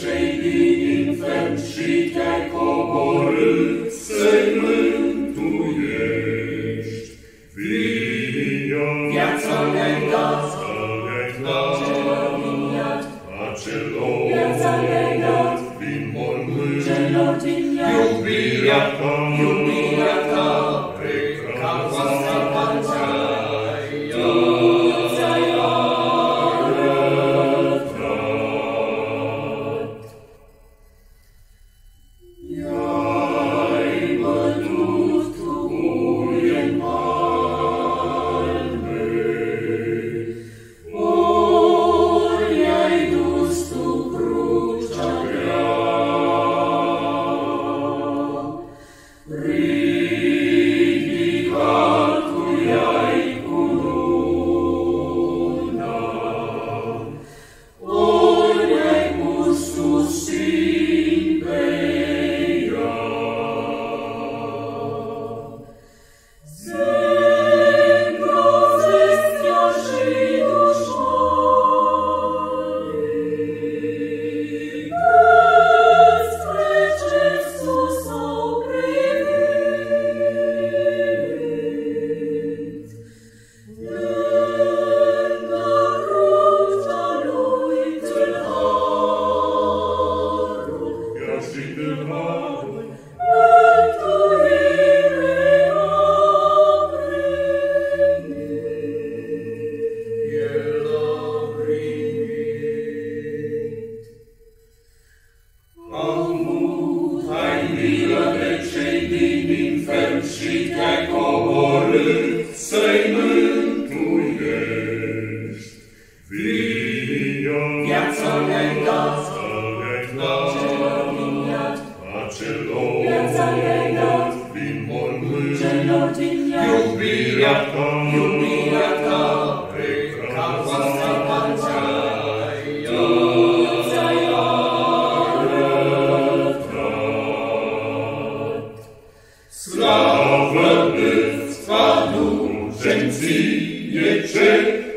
cei din infern și te-ai coborât să-i mântuiești. Via, viața ne-ai dat, le-ai dat, celor din iad, acelor, viața iubirea ta, Amut, ai milă de cei din infern și te-ai coborât. Vino, viața ne-ai ne-ai dat, celor din ne-ai dat, din mormânt, celor din iad. Schild, Schild.